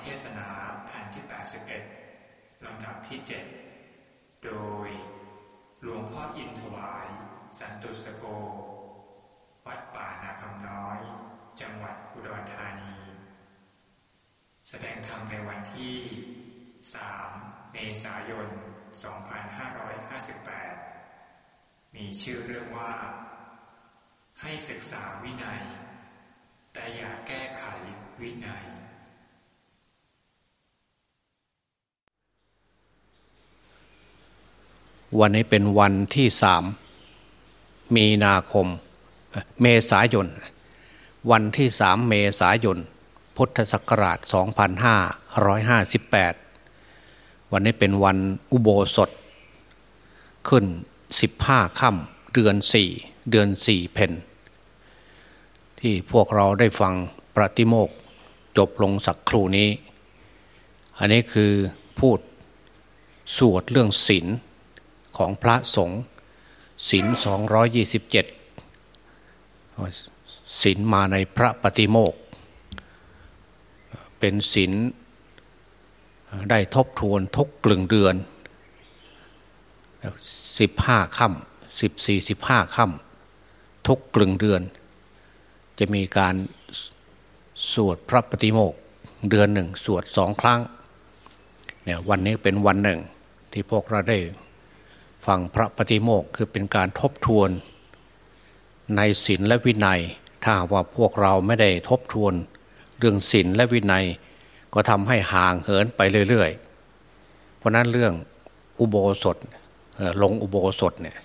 เทศนาแผ่นที่ 81 ลำดับที่ 7 โดยหลวงพ่ออินถวาย สันตุสโก วัดป่านาคำน้อย จังหวัดอุดรธานี แสดงธรรมในวันที่ 3 เมษายน 2558 มีชื่อเรื่องว่า ให้ศึกษาวินัย แต่อย่าแก้ไขวินัย วันนี้เป็นวันที่สามมีนาคม เมษายน วันที่สามเมษายน พุทธศักราช 2558 วันนี้เป็นวันอุโบสถ ขึ้น 15ค่ำเดือนสี่เดือนสี่เพนที่พวกเราได้ฟังประติโมกจบลงสักครู่นี้ อันนี้คือพูดสวดเรื่องศีล ของพระสงฆ์ศีลสองยี่สิบเจ็ดศีลมาในพระปฏิโมก เป็นศีลได้ทบทวนทุกกลึงเดือนสิบห้าค่ำสิบสี่สิบห้าค่ำทุกกลึงเดือน จะมีการสวดพระปฏิโมกเดือนหนึ่งสวดสองครั้งเนี่ยวันนี้เป็นวันหนึ่งที่พวกเราได้ ฟังพระปฏิโมกคือเป็นการทบทวน ในศีลและวินัย ถ้าว่าพวกเราไม่ได้ทบทวน เรื่องศีลและวินัย ก็ทำให้ห่างเหินไปเรื่อยๆ เพราะนั้นเรื่องอุโบสถลงอุโบสถเนี่ย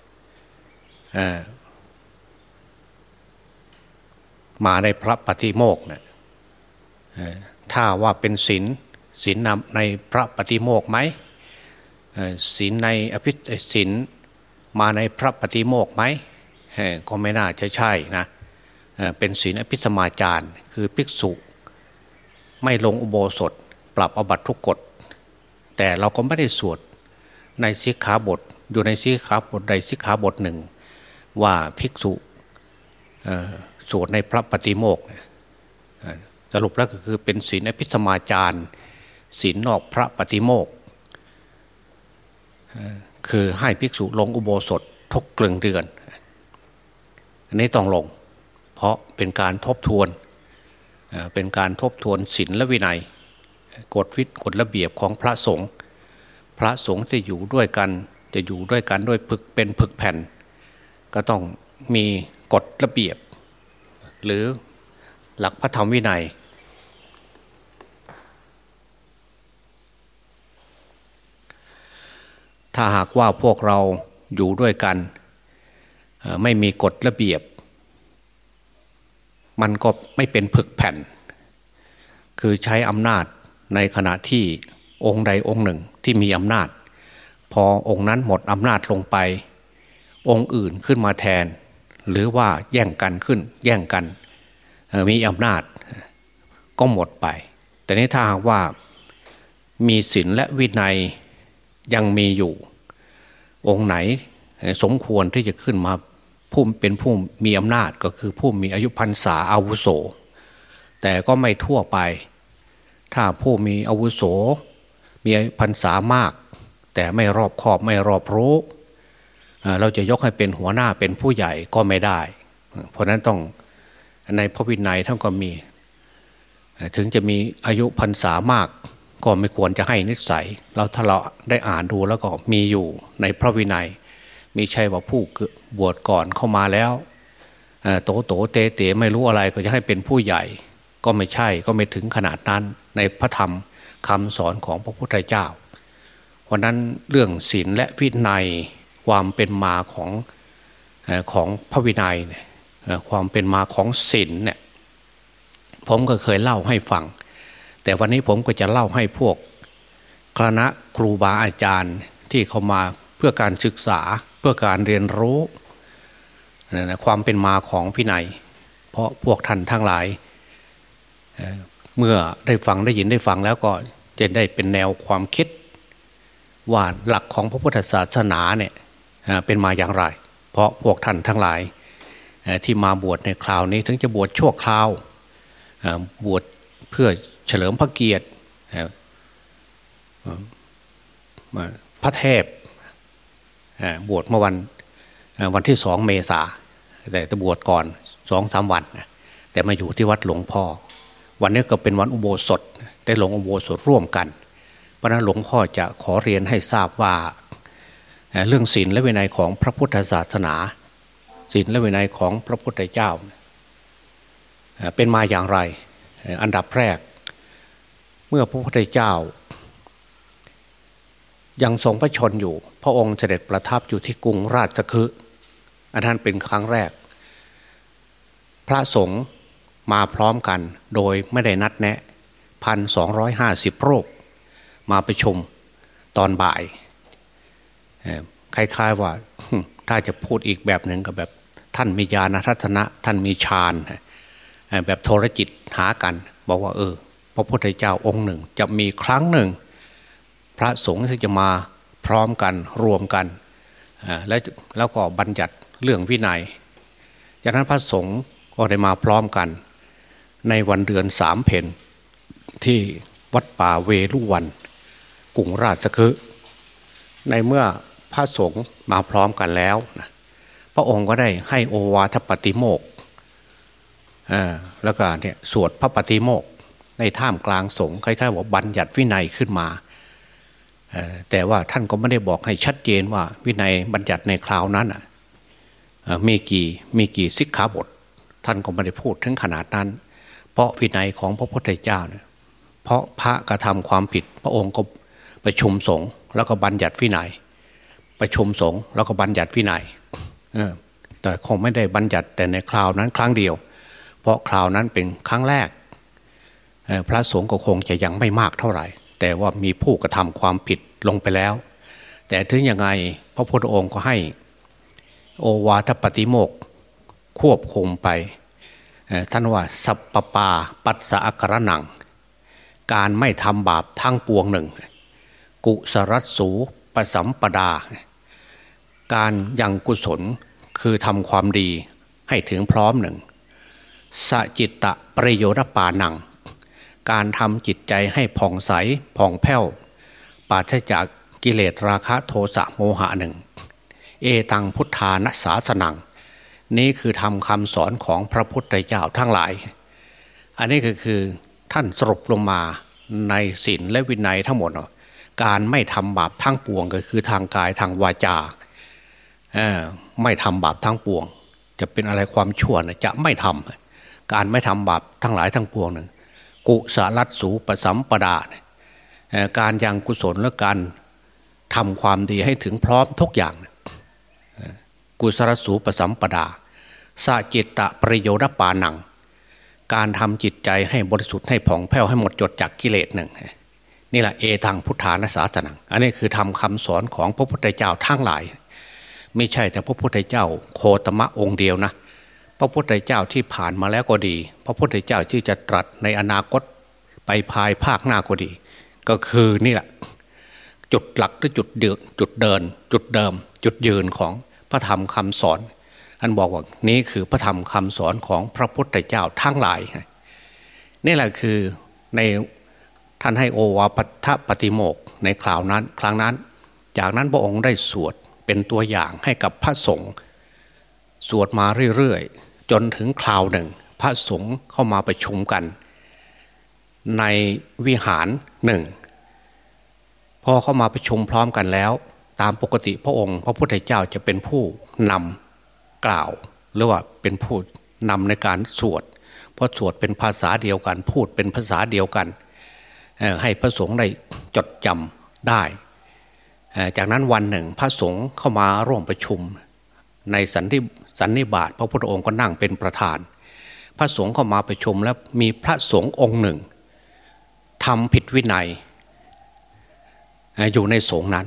มาในพระปฏิโมกเนี่ยถ้าว่าเป็นศีลศีลนำในพระปฏิโมกไหม ศีลในอภิศีลมาในพระปฏิโมกไหมก็ไม่น่าจะใช่นะเป็นศีลอภิสมาจารคือภิกษุ ไม่ลงอุโบสถปรับอบัตทุกกฎ แต่เราก็ไม่ได้สวดในสิกขาบทอยู่ในสิกขาบทใดสิกขาบทหนึ่ง ว่าภิกษุสวดในพระปฏิโมกสรุปแล้วก็คือเป็นศีลอภิสมาจารศีลนอกพระปฏิโมก คือให้ภิกษุลงอุโบสถทุกกลึงเดือนอันนี้ต้องลง เพราะเป็นการทบทวนเป็นการทบทวนศีลและวินัย กฎวิทกฎระเบียบของพระสงฆ์พระสงฆ์จะอยู่ด้วยกันจะอยู่ด้วยกันด้วยพึกเป็นพึกแผ่น ก็ต้องมีกฎระเบียบ หรือหลักพระธรรมวินัย ถ้าหากว่าพวกเราอยู่ด้วยกัน ไม่มีกฎระเบียบ มันก็ไม่เป็นผึกแผ่น คือใช้อำนาจในขณะที่องค์ใดองค์หนึ่งที่มีอำนาจ พอองค์นั้นหมดอำนาจลงไป องค์อื่นขึ้นมาแทน หรือว่าแย่งกันขึ้น แย่งกัน มีอำนาจก็หมดไป แต่นี้ถ้าหากว่ามีศีลและวินัย ยังมีอยู่ องค์ไหนสมควรที่จะขึ้นมาผู้เป็นผู้มีอำนาจก็คือผู้มีอายุพรรษาอาวุโส แต่ก็ไม่ทั่วไป ถ้าผู้มีอาวุโส มีพรรษามาก แต่ไม่รอบขอบไม่รอบรู้เราจะยกให้เป็นหัวหน้าเป็นผู้ใหญ่ก็ไม่ได้ เพราะนั้นต้องในพระวินัยท่านก็มี ถึงจะมีอายุพรรษามาก ก็ไม่ควรจะให้นิสัย เราถ้าเราได้อ่านดูแล้วก็มีอยู่ในพระวินัย มีใช่ว่าผู้บวชก่อนเข้ามาแล้วโตโตเตเตไม่รู้อะไรก็จะให้เป็นผู้ใหญ่ ก็ไม่ใช่ก็ไม่ถึงขนาดนั้น ในพระธรรมคำสอนของพระพุทธเจ้าเพราะนั้นเรื่องศีลและวินัยความเป็นมาของของพระวินัยความเป็นมาของศีลเนี่ยผมก็เคยเล่าให้ฟัง แต่วันนี้ผมก็จะเล่าให้พวกคณะครูบาอาจารย์ที่เขามาเพื่อการศึกษาเพื่อการเรียนรู้นะความเป็นมาของพินัย เพราะพวกท่านทั้งหลาย เมื่อได้ฟังได้ยินได้ฟังแล้วก็จะได้เป็นแนวความคิด ว่าหลักของพระพุทธศาสนาเนี่ยเป็นมาอย่างไร เพราะพวกท่านทั้งหลายที่มาบวชในคราวนี้ถึงจะบวชชั่วคราวบวชเพื่อ เฉลิมพระเกียรติพระเทพบวชเมื่อวันวันที่สองเมษาแต่จะบวชก่อนสองสามวัน แต่มาอยู่ที่วัดหลวงพ่อ วันนี้ก็เป็นวันอุโบสถได้ลงอุโบสถร่วมกัน เพราะนั้นหลวงพ่อจะขอเรียนให้ทราบว่าเรื่องศีลและวินัยของพระพุทธศาสนาศีลและวินัยของพระพุทธเจ้า เป็นมาอย่างไร อันดับแรก เมื่อพระพุทธเจ้า ยังทรงพระชนอยู่ พระองค์เสด็จประทับอยู่ที่กรุงราชคฤห์อันนั้นเป็นครั้งแรก พระสงฆ์มาพร้อมกันโดยไม่ได้นัดแนะพันสองร้อยห้าสิบโรคมาประชุมตอนบ่ายคล้ายๆว่าถ้าจะพูดอีกแบบหนึ่งก็แบบ ท่านมีญาณทัศนะ ท่านมีฌานแบบโทรจิตหากัน บอกว่า เออ พระพุทธเจ้าองค์หนึ่ง จะมีครั้งหนึ่ง พระสงฆ์ที่จะมาพร้อมกันรวมกันแล้วแล้วก็บัญญัติเรื่องวินัย จากนั้นพระสงฆ์ก็ได้มาพร้อมกัน ในวันเดือนสามเพนที่วัดป่าเวลุวันกรุงราชคฤห์ในเมื่อพระสงฆ์มาพร้อมกันแล้วนะพระองค์ก็ได้ให้โอวาทปฏิโมกแล้วก็เนี่ยสวดพระปฏิโมก ในท่ามกลางสงฆ์คล้ายๆว่าบัญญัติวินัยขึ้นมา แต่ว่าท่านก็ไม่ได้บอกให้ชัดเจนว่าวินัยบัญญัติในคราวนั้นมีกี่มีกี่สิกขาบท ท่านก็ไม่ได้พูดถึงขนาดนั้น เพราะวินัยของพระพุทธเจ้าเนี่ยเพราะพระกระทำความผิด พระองค์ก็ประชุมสงฆ์แล้วก็บัญญัติวินัย ประชุมสงฆ์แล้วก็บัญญัติวินัยแต่คงไม่ได้บัญญัติแต่ในคราวนั้นครั้งเดียว เพราะคราวนั้นเป็นครั้งแรก พระสงฆ์ก็คงจะยังไม่มากเท่าไหร่ แต่ว่ามีผู้กระทำความผิดลงไปแล้ว แต่ถึงยังไงพระพุทธองค์ก็ให้ โอวาทปฏิโมกควบคุมไปท่านว่าสัพปปาปัสสะกระหนัง การไม่ทำบาปทั้งปวงหนึ่ง กุสรัสสูปสัมปดา การยังกุศลคือทำความดีให้ถึงพร้อมหนึ่งสจิตตะประโยชน์ปานัง การทำจิตใจให้ผ่องใสผ่องแผ้วปราศจากกิเลสราคะโทสะโมหะหนึ่ง เอตังพุทธานัสสาสนัง นี่คือทำคำสอนของพระพุทธเจ้าทั้งหลาย อันนี้ก็คือท่านสรุปลงมาในศีลและวินัยทั้งหมด การไม่ทำบาปทั้งปวงก็คือทางกายทางวาจาไม่ทำบาปทั้งปวง จะเป็นอะไรความชั่วนะจะไม่ทำการไม่ทำบาปทั้งหลายทั้งปวงหนึ่ง กุศลัดสูปสัมปดาการยังกุศลและการทำความดีให้ถึงพร้อมทุกอย่าง กุศลสูปสัมปดาสาจิตตะประโยชน์ปานัง การทำจิตใจให้บริสุทธิ์ให้ผ่องแผ้วให้หมดจดจากกิเลสหนึ่งนี่แหละเอทางพุทธานาสาสนัง อันนี้คือทำคำสอนของพระพุทธเจ้าทั้งหลาย ไม่ใช่แต่พระพุทธเจ้าโคตมะองค์เดียวนะ พระพุทธเจ้าที่ผ่านมาแล้วก็ดี พระพุทธเจ้าที่จะตรัสในอนาคตไปภายภาคหน้าก็ดี ก็คือนี่แหละจุดหลักหรือจุดเดินจุดเดิน จุดเดิม จุดยืนของพระธรรมคำสอนอันบอกว่านี้คือพระธรรมคำสอนของพระพุทธเจ้าทั้งหลายนี่แหละคือในท่านให้โอวาปทปฏิโมกในคราวนั้น ครั้งนั้น จากนั้นพระองค์ได้สวดเป็นตัวอย่างให้กับพระสงฆ์สวดมาเรื่อยๆ จนถึงคราวหนึ่ง พระสงฆ์เข้ามาประชุมกัน ในวิหารหนึ่งพอเข้ามาประชุมพร้อมกันแล้ว ตามปกติพระองค์ พระพุทธเจ้าจะเป็นผู้นำกล่าว หรือว่าเป็นผู้นำในการสวดเพราะสวดเป็นภาษาเดียวกัน พูดเป็นภาษาเดียวกัน ให้พระสงฆ์ได้จดจำได้ จากนั้นวันหนึ่งพระสงฆ์เข้ามาร่วมประชุม ในสันนิ สันนิบาตพระพุทธองค์ก็นั่งเป็นประธาน พระสงฆ์เข้ามาประชุมแล้วมีพระสงฆ์องค์หนึ่งทำผิดวินัย อยู่ในสงฆ์นั้น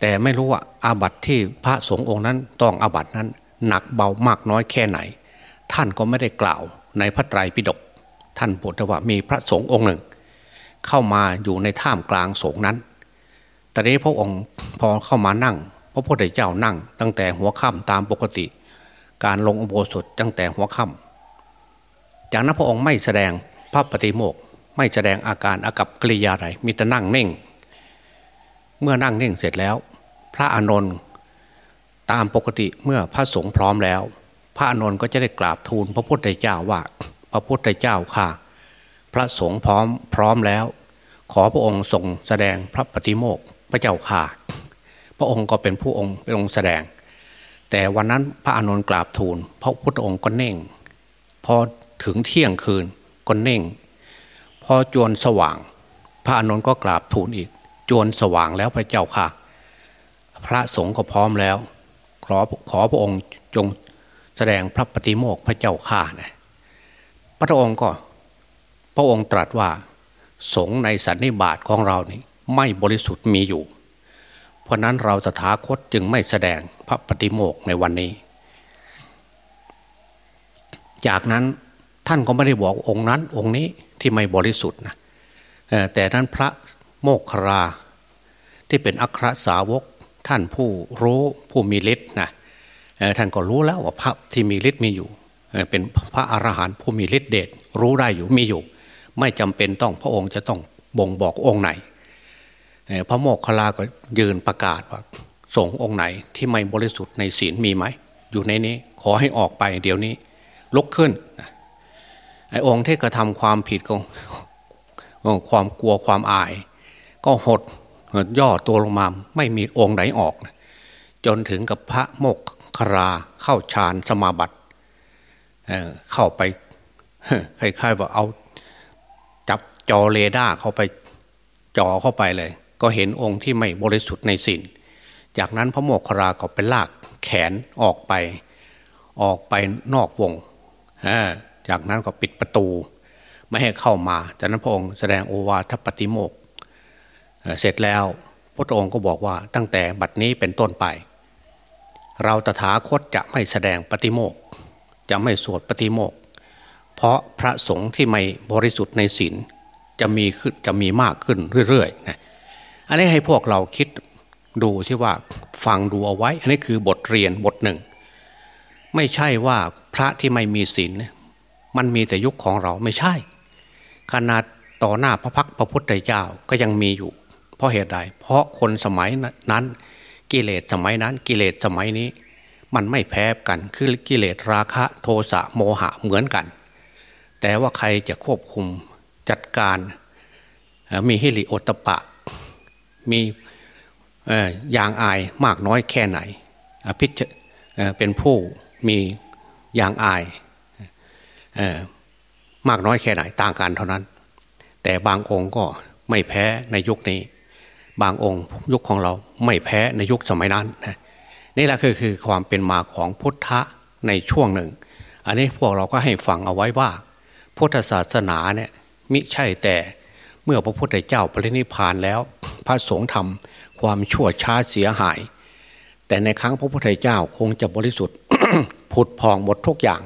แต่ไม่รู้ว่าอาบัติที่พระสงฆ์องค์นั้นต้องอาบัตินั้น หนักเบามากน้อยแค่ไหน ท่านก็ไม่ได้กล่าวในพระไตรปิฎกท่านบอกว่ามีพระสงฆ์องค์หนึ่ง เข้ามาอยู่ในท่ามกลางสงฆ์นั้นตอนนี้พระองค์พอเข้ามานั่ง ระพุทธเจ้านั่ง ตั้งแต่หัวค่ำตามปกติ การลงอุโบสถตั้งแต่หัวค่ำจากนั้นพระองค์ไม่แสดงพระปฏิโมกไไม่แสดงอาการอากับกิริยาใดมีแต่นั่งนิ่ง เมื่อนั่งนิ่งเสร็จแล้ว พระอานนท์ตามปกติเมื่อพระสงฆ์พร้อมแล้ว พระอานนท์ก็จะได้กราบทูลพระพุทธเจ้าว่าพระพุทธเจ้าค่ะ พระสงฆ์พร้อมพร้อมแล้ว ขอพระองค์ทรงแสดงพระปฏิโมกพระเจ้าค่ะ พระองค์ก็เป็นผู้องค์เป็นองค์แสดง แต่วันนั้นพระอานนท์กราบทูลพระพุทธองค์ก็เน่ง พอถึงเที่ยงคืนก็เน่ง พอจวนสว่าง พระอานนท์ก็กราบทูลอีก จวนสว่างแล้วพระเจ้าค่ะ พระสงฆ์ก็พร้อมแล้ว ขอขอพระองค์จงแสดงพระปฏิโมกพระเจ้าข้านะพระองค์ก็ พระองค์ตรัสว่า สงในสันนิบาตของเรานี่ไม่บริสุทธิ์มีอยู่ ราะนั้นเราตถาคตจึงไม่แสดงพระปฏิโมกในวันนี้ จากนั้นท่านก็ไม่ได้บอกองค์นั้นองค์นี้ที่ไม่บริสุทธิ์นะแต่นั้นพระโมกคราที่เป็นอัครสาวกท่านผู้รู้ผู้มีฤทธิ์นะท่านก็รู้แล้วว่าพระที่มีฤทธิ์มีอยู่ เป็นพระอรหันต์ผู้มีฤทธิ์เดชรู้ได้อยู่มีอยู่ ไม่จำเป็นต้องพระองค์จะต้องบ่งบอกองค์ไหน พระโมกขลาก็ยืนประกาศว่าสงฆ์องค์ไหนที่ไม่บริสุทธิ์ในศีลมีไหม อยู่ในนี้ขอให้ออกไปเดี๋ยวนี้ ลุกขึ้นไอ้องค์ที่กระทำความผิดก็ความกลัวความอาย ก็หดย่อตัวลงมาไม่มีองค์ไหนออก จนถึงกับพระโมกคราเข้าฌานสมาบัติเเข้าไปคล้ายๆว่าเอา จับจอเรดาร์เข้าไปจอเข้าไปเลย ก็เห็นองค์ที่ไม่บริสุทธิ์ในศีลจากนั้นพระโมกขราก็ไปลากแขนออกไป ออกไปนอกวง จากนั้นก็ปิดประตู ไม่ให้เข้ามา จากนั้นพระองค์แสดงโอวาทปฏิโมกเสร็จแล้วพระองค์ก็บอกว่าตั้งแต่บัดนี้เป็นต้นไป เราตถาคตจะไม่แสดงปฏิโมกจะไม่สวดปฏิโมกเพราะพระสงฆ์ที่ไม่บริสุทธิ์ในศีลจะมีขึ้นจะมีมากขึ้นเรื่อยๆนะ อันนี้ให้พวกเราคิดดูใช่ว่าฟังดูเอาไว้ อันนี้คือบทเรียนบทหนึ่ง ไม่ใช่ว่าพระที่ไม่มีศีลมันมีแต่ยุคของเราไม่ใช่ ขนาดต่อหน้าพระพักพระพุทธเจ้าก็ยังมีอยู่ เพราะเหตุใด เพราะคนสมัยนั้น กิเลสสมัยนั้น กิเลสสมัยนี้ มันไม่แพ้กันคือกิเลสราคะโทสะโมหะเหมือนกัน แต่ว่าใครจะควบคุมจัดการมีฮิริโอตปะ มีอย่างอายมากน้อยแค่ไหนอภิชเป็นผู้มีอย่างอายมากน้อยแค่ไหนต่างกันเท่านั้น แต่บางองค์ก็ไม่แพ้ในยุคนี้ บางองค์ยุคของเราไม่แพ้ในยุคสมัยนั้นนี่แหละคือคือความเป็นมาของพุทธะในช่วงหนึ่ง อันนี้พวกเราก็ให้ฟังเอาไว้ว่า พุทธศาสนาเนี่ยมิใช่แต่ มื่อพระพุทธเจ้าปรินิพานแล้ว พระสงฆ์ทำความชั่วช้าเสียหาย แต่ในครั้งพระพุทธเจ้าคงจะบริสุทธิ์ผุดพองหมดทุกอย่าง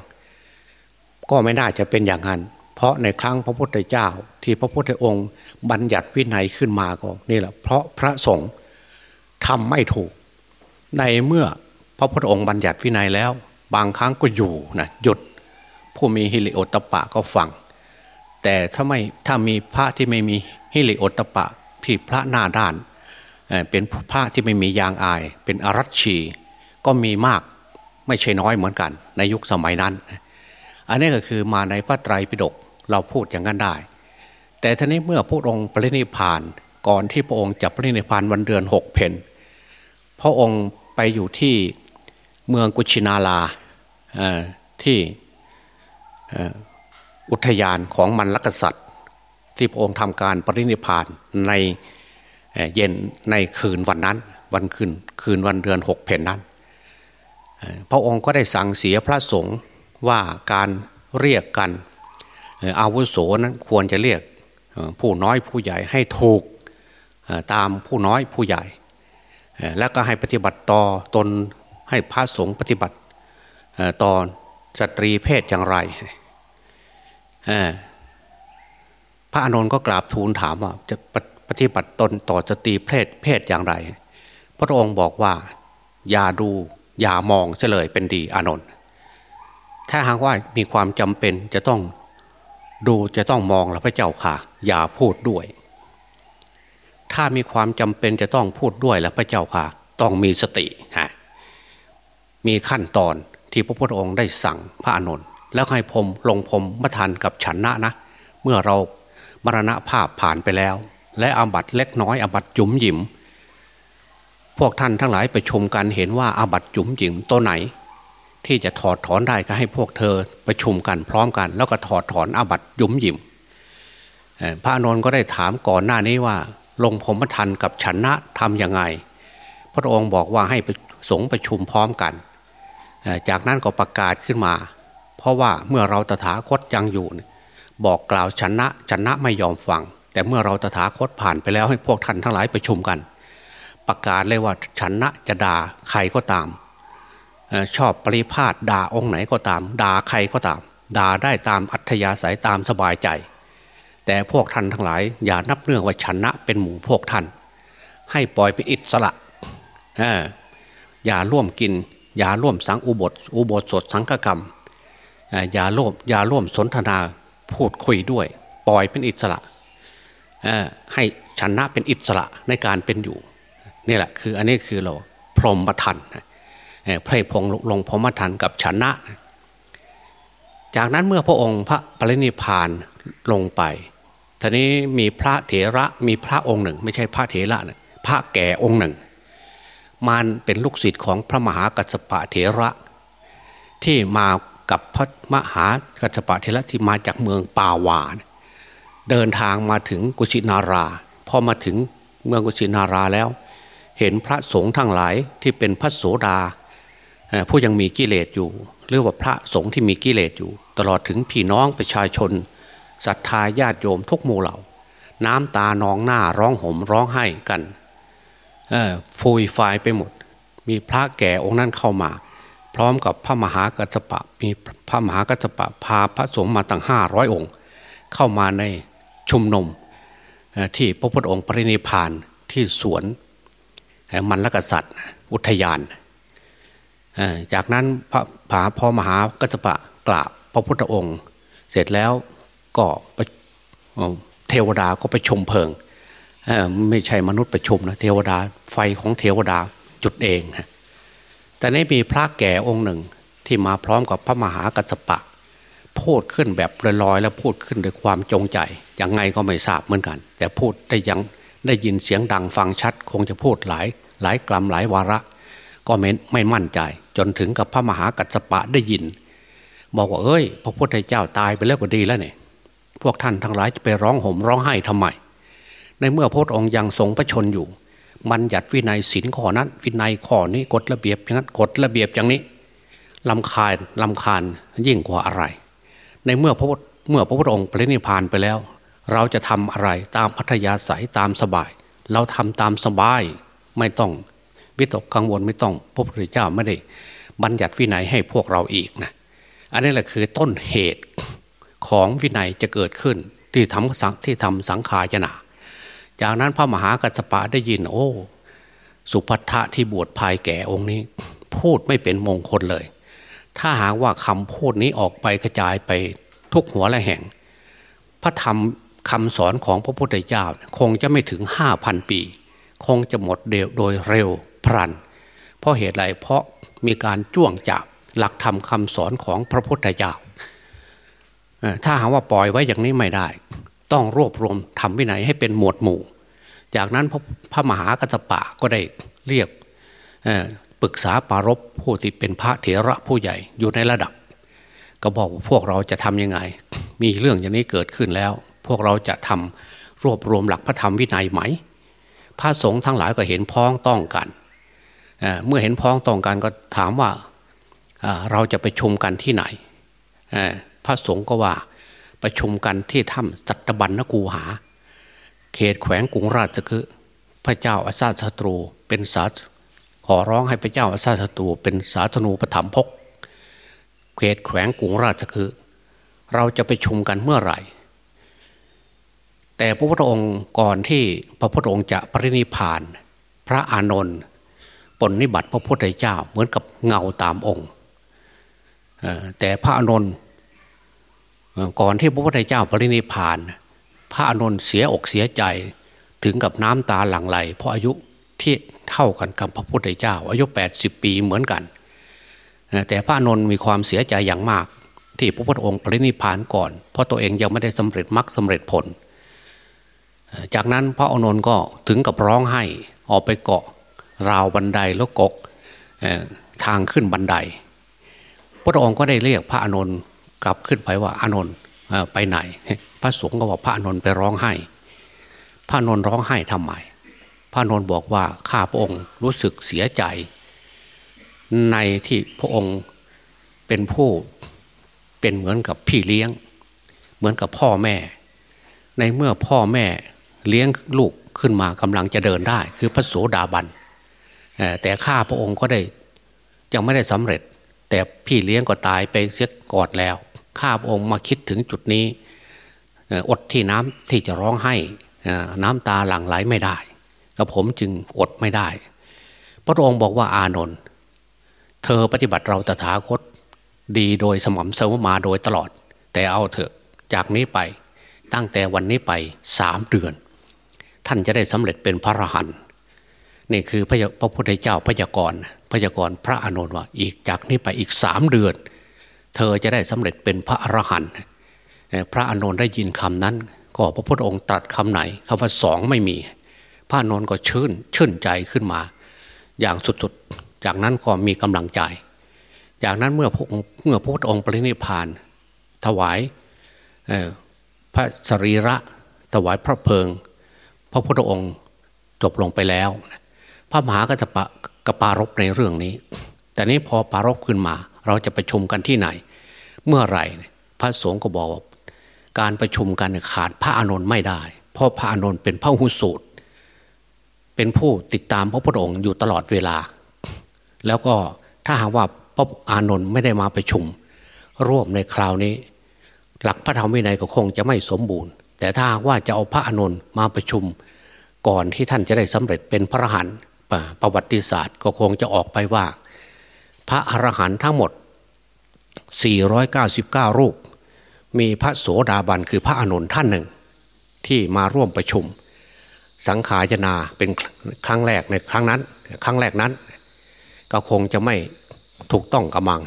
ก็ไม่น่าจะเป็นอย่างนั้น เพราะในครั้งพระพุทธเจ้าที่พระพุทธองค์บัญญัติวินัยขึ้นมาก็นี่แหละเพราะพระสงฆ์ทำไม่ถูก ในเมื่อพระพุทธองค์บัญญัติวินัยแล้ว บางครั้งก็อยู่นะหยุดผู้มีฮิริโอตปะก็ฟัง แต่ถ้าไม่ถ้ามีพระที่ไม่มีฮิริโอตปะที่พระหน้าด้าน เป็นพระที่ไม่มียางอาย เป็นอรัชชีก็มีมากไม่ใช่น้อยเหมือนกัน ในยุคสมัยนั้น อันนี้ก็คือมาในพระไตรปิฎกเราพูดอย่างนั้นได้ แต่ทีนี้เมื่อพระองค์ปรินิพานก่อนที่พระองค์จะปรินิพานวันเดือนหกเพนพระองค์ไปอยู่ที่เมืองกุชินาลาที่ อุทยานของมันลกษัตริย์ ที่พระองค์ทำการปรินิพานในเย็นในคืนวันนั้น วันคืนคืนวันเดือนหกเพนนั้น พระองค์ก็ได้สั่งเสียพระสงฆ์ว่าการเรียกกันอาวุโสนั้นควรจะเรียกผู้น้อยผู้ใหญ่ให้ถูกตามผู้น้อยผู้ใหญ่ แล้วก็ให้ปฏิบัติต่อตนให้พระสงฆ์ปฏิบัติต่อสตรีเพศอย่างไร พระอานนท์ก็กราบทูลถามว่า จะปฏิบัติตนต่อสตรีเพศเพศอย่างไร พระองค์บอกว่า อย่าดูอย่ามองเฉลยเป็นดีอานนท์ถ้าหากว่ามีความจำเป็นจะต้องดูจะต้องมองแล้วพระเจ้าค่ะ อย่าพูดด้วย ถ้ามีความจำเป็นจะต้องพูดด้วยแล้วพระเจ้าค่ะ ต้องมีสติฮะมีขั้นตอนที่พระพุทธองค์ได้สั่งพระอานนท์ แล้วให้พรมลงพรมมทานกับฉันนะนะ เมื่อเรามรณะภาพผ่านไปแล้ว และอาบัตเล็กน้อยอาบัตจุ๋มหยิม พวกท่านทั้งหลายไปชมกันเห็นว่าอาบัตจุ๋มหยิมตัวไหน ที่จะถอดถอนได้ก็ให้พวกเธอประชุมกันพร้อมกัน แล้วก็ถอดถอนอาบัตยุมหยิมพระอานนท์ก็ได้ถามก่อนหน้านี้ว่า ลงพรมทันกับชนะทำยังไง พระองค์บอกว่าให้สงประชุมพร้อมกัน จากนั้นก็ประกาศขึ้นมา เพราะว่าเมื่อเราตถาคตยังอยู่ บอกกล่าวชนะชนะไม่ยอมฟัง แต่เมื่อเราตถาคตผ่านไปแล้วให้พวกท่านทั้งหลายประชุมกัน ประกาศเลยว่าชนะจะด่าใครก็ตาม ชอบปริพาทด่าองค์ไหนก็ตามด่าใครก็ตามด่าได้ตามอัธยาศัยตามสบายใจ แต่พวกท่านทั้งหลาย อย่านับเนื่องว่าชนะเป็นหมู่พวกท่าน ให้ปล่อยไปอิสระอย่าร่วมกิน อย่าร่วมสังอุบทอุบสดสังฆกรรม อย่าร่วมอย่าร่วมสนทนาพูดคุยด้วย ปล่อยเป็นอิสระให้ชนะเป็นอิสระในการเป็นอยู่นี่แหละคืออันนี้คือเราพรหมทันพระพงลงพรหมทันกับชนะ จากนั้นเมื่อพระองค์พระปรินิพานลงไปทีนี้มีพระเถระมีพระองค์หนึ่ง ไม่ใช่พระเถระนะพระแก่องค์หนึ่ง มันเป็นลูกศิษย์ของพระมหากัสปะเถระที่มา กับพระมหากัสปะเถระที่มาจากเมืองป่าวานเดินทางมาถึงกุชินาราพอมาถึงเมืองกุชินาราแล้ว เห็นพระสงฆ์ทั้งหลายที่เป็นพระโสดาผู้ยังมีกิเลสอยู่ หรือว่าพระสงฆ์ที่มีกิเลสอยู่ ตลอดถึงพี่น้องประชาชนศรัทธาญาติโยมทุกหมู่เหล่า น้ำตานองหน้าร้องห่มร้องไห้กันฟูยฟายไปหมด มีพระแก่องค์นั้นเข้ามา พร้อมกับพระมหากัจจปะมีพระมหากัจจปะพาพระสงฆ์มาตั้งห้าร้อยองค์ เข้ามาในชุมนุมที่พระพุทธองค์ปรินิพานที่สวนมันละกษัตริย์อุทยาน จากนั้นพระผาพอมหากัจปะกราบพระพุทธองค์ เสร็จแล้วก็เทวดาก็ไปชมเพลิง ไม่ใช่มนุษย์ประชุมนะเทวดาไฟของเทวดาจุดเองฮะ แต่นี้มีพระแก่องค์หนึ่งที่มาพร้อมกับพระมหากัจปะ พูดขึ้นแบบลอยๆแล้วพูดขึ้นด้วยความจงใจยังไงก็ไม่ทราบเหมือนกัน แต่พูดได้ยังได้ยินเสียงดังฟังชัด คงจะพูดหลายหลายกลัมหลายวาระ ก็ไม่ไม่มั่นใจ จนถึงกับพระมหากัสปะได้ยิน บอกว่าเอ้ย พระพุทธเจ้าตายไปแล้วก็ดีแล้วเนี่ยพวกท่านทั้งหลายจะไปร้องห่มร้องไห้ทำไมในเมื่อพระองค์ยังทรงพระชนอยู่ มันหยัดวินัยศีลข้อนั้น วินัยข้อนี้กฎระเบียบอย่างนั้นกฎระเบียบอย่างนี้ลำคาญลำคาญยิ่งกว่าอะไร ในเมื่อพระเมื่อพระพุทธองค์ปรินิพานไปแล้ว เราจะทำอะไรตามอัธยาศัยตามสบาย เราทำตามสบายไม่ต้องวิตกกังวลไม่ต้องพระพุทธเจ้าไม่ได้บัญญัติวินัยให้พวกเราอีกนะอันนี้แหละคือต้นเหตุของวินัยจะเกิดขึ้นที่ทำสังที่ทำสังขารนา จากนั้นพระมหากัสปะได้ยิน โอ้ สุภัทะที่บวชภายแก่องค์นี้ พูดไม่เป็นมงคลเลย ถ้าหากว่าคำพูดนี้ออกไปกระจายไปทุกหัวและแห่ง พระธรรมคำสอนของพระพุทธเจ้าคงจะไม่ถึงห้าพันปี คงจะหมดเดียวโดยเร็วพรัน เพราะเหตุไรเพราะมีการจ้วงจับหลักธรรมคาสอนของพระพุทธเจ้าถ้าหากว่าปล่อยไว้อย่างนี้ไม่ได้ ต้องรวบรวมทำวินัยให้เป็นหมวดหมู่ จากนั้นพระพระมหากัสปะก็ได้เรียกปรึกษาปารบผู้ที่เป็นพระเถระผู้ใหญ่อยู่ในระดับ ก็บอกว่าพวกเราจะทำยังไง มีเรื่องอย่างนี้เกิดขึ้นแล้ว พวกเราจะทำรวบรวมหลักพระธรรมวินัยไหม พระสงฆ์ทั้งหลายก็เห็นพ้องต้องกันเมื่อเห็นพ้องต้องกันก็ถามว่าเราจะไปชุมกันที่ไหนพระสงฆ์ก็ว่า ประชุมกันที่ถ้ำจัตบันนกูหา เขตแขวงกรุงราชคือ พระเจ้าอาซาศัตรูเป็นสาขอร้องให้พระเจ้าอาซาศัตรูเป็นสาธนูปถัมภกเขตแขวงกรุงราชคือ เราจะไปชุมกันเมื่อไหร่ แต่พระพุทธองค์ก่อนที่พระพุทธองค์จะปรินิพาน พระอานนท์ปนนิบัติพระพุทธเจ้าเหมือนกับเงาตามองค์แต่พระอานนท์ ก่อนที่พระพุทธเจ้าปรินิพาน พระอนุนเสียอกเสียใจถึงกับน้ำตาหลั่งไหล เพราะอายุที่เท่ากันกับพระพุทธเจ้า อายุ 80 ปีเหมือนกัน แต่พระอนุนมีความเสียใจอย่างมาก ที่พระพุทธองค์ปรินิพานก่อน เพราะตัวเองยังไม่ได้สำเร็จมรรคสาเร็จผล จากนั้นพระอนุนก็ถึงกับร้องไห้ออกไปเกาะราวบันไดแล้วกกทางขึ้นบันได พระองค์ก็ได้เรียกพระอนุน กลับขึ้นไปว่าอานนท์ไปไหน พระสงฆ์ก็บอกพระอานนท์ไปร้องไห้ พระอนนท์ร้องไห้ทำไมพระอนนท์บอกว่าข้าพระองค์รู้สึกเสียใจ ในที่พระองค์เป็นผู้เป็นเหมือนกับพี่เลี้ยง เหมือนกับพ่อแม่ ในเมื่อพ่อแม่เลี้ยงลูกขึ้นมากำลังจะเดินได้ คือพระโสดาบันแต่ข้าพระองค์ก็ได้ยังไม่ได้สำเร็จ แต่พี่เลี้ยงก็ตายไปเสียก่อนแล้ว ข้าพระองค์มาคิดถึงจุดนี้ อดที่น้ำที่จะร้องไห้น้ำตาหลั่งไหลไม่ได้กับผมจึงอดไม่ได้ พระองค์บอกว่าอานนท์เธอปฏิบัติเราตถาคตดีโดยสม่ำเสมอมาโดยตลอด แต่เอาเถอะจากนี้ไปตั้งแต่วันนี้ไปสามเดือน ท่านจะได้สำเร็จเป็นพระอรหันต์ นี่คือพระพระพุทธเจ้าพระยากรพระยากรพระอานนท์ว่าอีกจากนี้ไปอีกสามเดือน เธอจะได้สำเร็จเป็นพระอรหันต์พระอานนท์ได้ยินคำนั้น ก็พระพุทธองค์ตรัสคำไหนคำว่าสองไม่มี พระอานนท์ก็ชื่นชื่นใจขึ้นมา อย่างสุดๆ จากนั้นก็มีกำลังใจ จากนั้นเมื่อพระเมื่อพระพุทธองค์ปรินิพาน ถวายพระสรีระถวายพระเพลิง พระพุทธองค์จบลงไปแล้วพ ระมหากัจจปะกปารบในเรื่องนี้ แต่นี้พอปารบขึ้นมา เราจะประชุมกันที่ไหน เมื่อไหร่พระสงฆ์ก็บอกการประชุมกันขาดพระอานนท์ไม่ได้ เพราะพระอานนท์เป็นพระหุสูตร เป็นผู้ติดตามพระพุทธองค์อยู่ตลอดเวลา แล้วก็ถ้าหากว่าพระอานนท์ไม่ได้มาประชุม ร่วมในคราวนี้ หลักพระธรรมวินัยก็คงจะไม่สมบูรณ์ แต่ถ้าว่าจะเอาพระอานนท์มาประชุม ก่อนที่ท่านจะได้สำเร็จเป็นพระอรหันต์ ประวัติศาสตร์ก็คงจะออกไปว่า พระอรหันต์ทั้งหมด 499 รูป มีพระโสดาบันคือพระอนุนท่านหนึ่ง ที่มาร่วมประชุม สังขารนาเป็นครั้งแรกในครั้งนั้น ครั้งแรกนั้น ก็คงจะไม่ถูกต้องกำมัง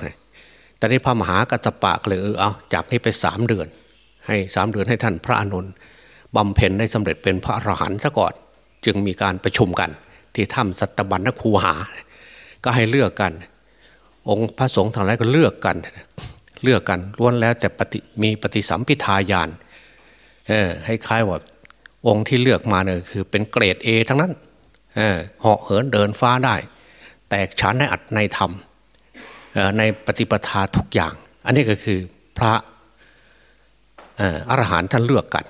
แต่ในพระมหากัจปะเลยเออเอาจากนี้ไปสามเดือน ให้สามเดือนให้ท่านพระอนุนบำเพ็ญได้สำเร็จเป็นพระอรหันต์ซะก่อน จึงมีการประชุมกัน ที่ถ้ำสัตบัญญคูหา ก็ให้เลือกกัน องค์พระสงฆ์ทั้งหลายก็เลือกกัน เลือกกันล้วนแล้วแต่ปฏิมีปฏิสัมพิทายานเออให้คล้ายว่าองค์ที่เลือกมาเนี่ยคือเป็นเกรดเอทั้งนั้นเออเหาะเหินเดินฟ้าได้ แตกฉานในอัดในธรรมในปฏิปทาทุกอย่าง อันนี้ก็คือพระอรหันต์ท่านเลือกกัน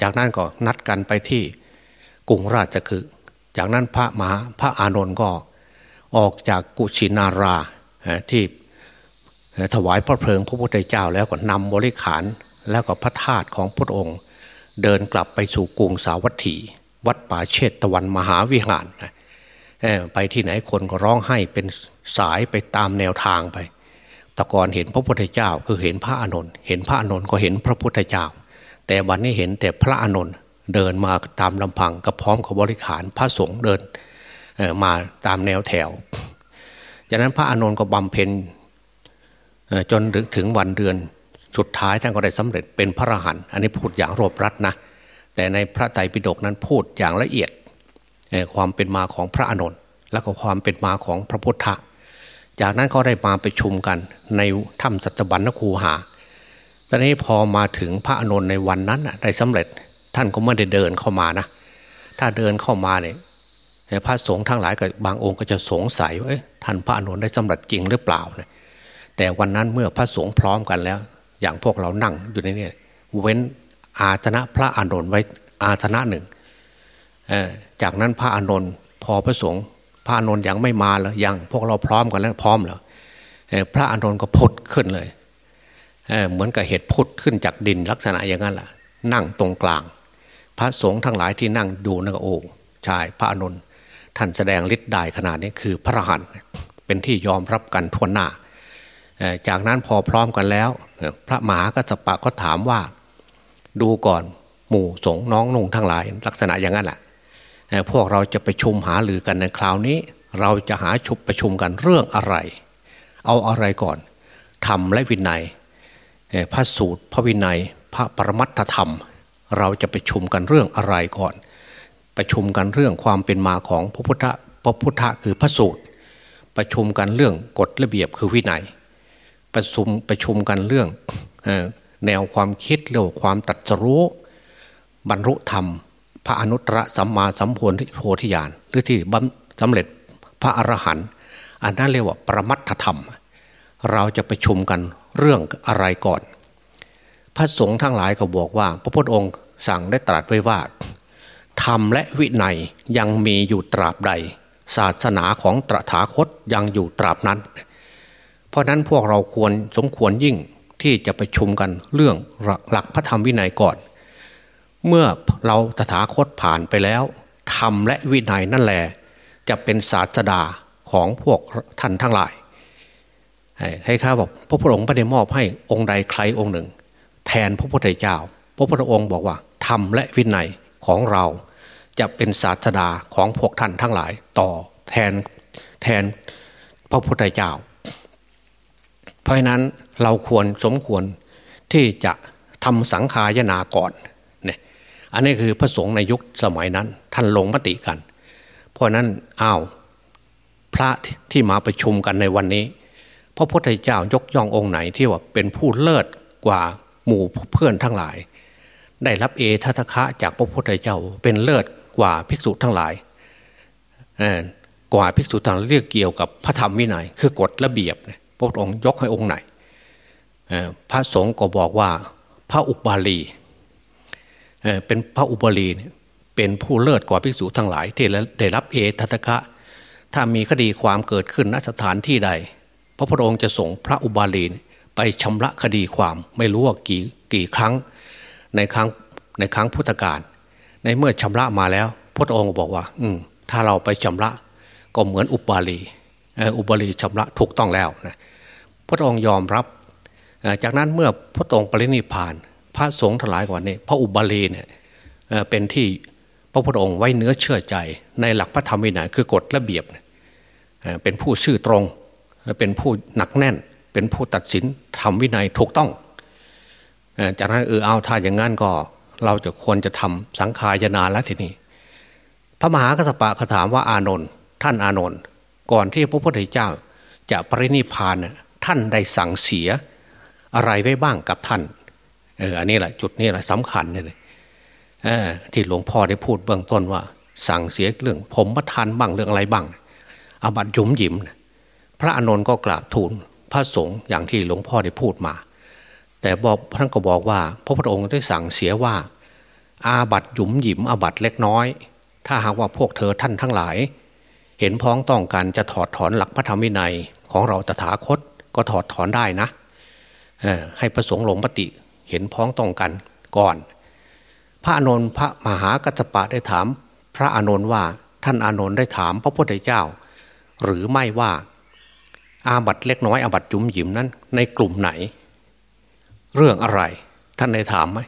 จากนั้นก็นัดกันไปที่กรุงราชคือ จากนั้นพระมหาพระอานนท์ก็ออกจากกุชินาราที่ถวายพระเพลิงพระพุทธเจ้าแล้วก็นำบริขารแล้วก็พระธาตุของพระองค์ เดินกลับไปสู่กรุงสาวัตถี วัดป่าเชตตะวันมหาวิหารไปที่ไหนคนก็ร้องไห้เป็นสายไปตามแนวทางไปตะกอนเห็นพระพุทธเจ้าคือเห็นพระอานนท์เห็นพระอานนท์ก็เห็นพระพุทธเจ้า แต่วันนี้เห็นแต่พระอานนท์ เดินมาตามลำพังกับพร้อมกับบริขารพระสงฆ์เดินมาตามแนวแถว จากนั้นพระอานนท์ก็บำเพ็ญจนถึงวันเดือนสุดท้ายท่านก็ได้สำเร็จเป็นพระอรหันต์อันนี้พูดอย่างรวบรัดนะ แต่ในพระไตรปิฎกนั้นพูดอย่างละเอียดความเป็นมาของพระอานนท์และก็ความเป็นมาของพระพุทธะจากนั้นก็ได้มาไปชุมกันในถ้ำสัตบัญญคูหาตอนนี้พอมาถึงพระอานนท์ในวันนั้นได้สำเร็จ ท่านก็ไม่ได้เดินเข้ามานะถ้าเดินเข้ามาเนี่ยพระสงฆ์ทั้งหลายกับบางองค์ก็จะสงสัยว่าท่านพระอนุนได้สำเร็จจริงหรือเปล่าเนี่ยแต่วันนั้นเมื่อพระสงฆ์พร้อมกันแล้ว อย่างพวกเรานั่งอยู่ในนี้เว้นอาชนะพระอานนไว้อาชนะหนึ่งจากนั้นพระอานนพอพระสงฆ์พระอานนยังไม่มาแล้วยังพวกเราพร้อมกันแล้วพร้อมแล้วพระอานนก็พุดขึ้นเลยเเหมือนกับเห็ดพุดขึ้นจากดินลักษณะอย่างนั้นแหละนั่งตรงกลาง พระสงฆ์ทั้งหลายที่นั่งดูนั่นก็โอ้ชายพระอานนท่านแสดงฤทธิ์ได้ขนาดนี้คือพระหันเป็นที่ยอมรับกันทั่วหน้า จากนั้นพอพร้อมกันแล้ว พระหมหากัสปะก็ถามว่า ดูก่อนหมู่สงน้องนุ่งทั้งหลาย ลักษณะอย่างนั้นแหละพวกเราจะไปชุมหาหรือกันในคราวนี้ เราจะหาชุบประชุมกันเรื่องอะไร เอาอะไรก่อนธรรมและวินัยพระสูตรพระวินัย พระปรมัตถธรรม เราจะไปชุมกันเรื่องอะไรก่อน ประชุมกันเรื่องความเป็นมาของพระพุทธพระพุทธคือพระสูตร ประชุมกันเรื่องกฎระเบียบคือวินัย ประชุมประชุมกันเรื่องแนวความคิดเรื่องความตรัสรู้บรรลุธรรม พระอนุตตรสัมมาสัมโพธิญาณหรือที่สำเร็จพระอรหันต์อันนั้นเรียกว่าประมัตถธรรม เราจะไปชุมกันเรื่องอะไรก่อน พระสงฆ์ทั้งหลายก็บอกว่า พระพุทธองค์สั่งได้ตรัสไว้ว่าธรรมและวินัยยังมีอยู่ตราบใด ศาสนาของตถาคตยังอยู่ตราบนั้น เพราะนั้นพวกเราควรสมควรยิ่งที่จะไปชุมกันเรื่องหลักพระธรรมวินัยก่อน เมื่อเราตถาคตผ่านไปแล้วธรรมและวินัยนั่นแหละจะเป็นศาสดาของพวกท่านทั้งหลายให้ข้าบอกพระพุทธองค์ไม่ได้มอบให้องค์ใดใครองค์หนึ่ง แทนพระพุทธเจ้า พระพุทธองค์บอกว่าธรรมและวินัยของเราจะเป็นศาสดาของพวกท่านทั้งหลาย ต่อแทนแทนพระพุทธเจ้า เพราะนั้นเราควรสมควรที่จะทำสังขายนาก่อนเนี่ยอันนี้คือพระสงฆ์ในยุคสมัยนั้น ท่านลงมติกัน เพราะนั้นอ้าวพระที่มาประชุมกันในวันนี้ พระพุทธเจ้ายกย่ององค์ไหนที่ว่าเป็นผู้เลิศกว่า หมู่เพื่อนทั้งหลาย ได้รับเอทัตคะจากพระพุทธเจ้าเป็นเลิศกว่าภิกษุทั้งหลายกว่าภิกษุทั้งเรียกเกี่ยวกับพระธรรมวินัยคือกฎระเบียบพระองค์ยกให้องค์ไหนพระสงฆ์ก็บอกว่าพระอุบาลีเป็นพระอุบาลีเป็นผู้เลิศกว่าภิกษุทั้งหลายที่ได้รับเอทัตคะถ้ามีคดีความเกิดขึ้นณสถานที่ใด พระพุทธองค์จะส่งพระอุบาลี ไปชำระคดีความไม่รู้ว่ากี่กี่ครั้งในครั้งในครั้งพุทธกาลในเมื่อชำระมาแล้วพระองค์บอกว่า อืถ้าเราไปชำระก็เหมือนอุบาลีอุบาลีชำระถูกต้องแล้วนะพระองค์ยอมรับ จากนั้นเมื่อพระองค์ปรินิพาน พระสงฆ์ทั้งหลายกว่านี้ พระอุบาลีเนี่ยเป็นที่พระพุทธองค์ไว้เนื้อเชื่อใจ ในหลักพระธรรมวินัยคือกฎระเบียบ เป็นผู้ชื่อตรง เป็นผู้หนักแน่น เป็นผู้ตัดสินทำวินัยถูกต้องจากนั้นเออเอาถ้าอย่างนั้นก็ เราจะควรจะทำสังขายนาแล้วทีนี้พระมหากัสปะเขาถามว่าอานนท์ท่านอานนท์ก่อนที่พระพุทธเจ้า จะปรินิพานท่านได้สั่งเสียอะไรไว้บ้างกับท่านเอออันนี้แหละจุดนี้แหละสำคัญเลยเออที่หลวงพ่อได้พูดเบื้องต้นว่า สั่งเสียเรื่องผมประทานบ้างเรื่องอะไรบ้างอาบัตยุมหยิม พระอานนท์ก็กราบทูล พระสงฆ์อย่างที่หลวงพ่อได้พูดมา แต่บอกท่านก็บอกว่า พระพุทธองค์ได้สั่งเสียว่า อาบัตหยุมหยิมอาบัตเล็กน้อย ถ้าหากว่าพวกเธอท่านทั้งหลาย เห็นพ้องต้องการจะถอดถอนหลักพระธรรมวินัยของเราตถาคตก็ถอดถอนได้นะให้พระสงฆ์หลงมติเห็นพ้องต้องกันก่อน พระอานนท์พระมหากัตปะได้ถาม พระอานนท์ว่าท่านอานนท์ได้ถามพระพุทธเจ้า หรือไม่ว่า อาบัตเล็กน้อยอาบัตจุ๋มหยิมนั้น ในกลุ่มไหน เรื่องอะไร ท่านได้ถามไหม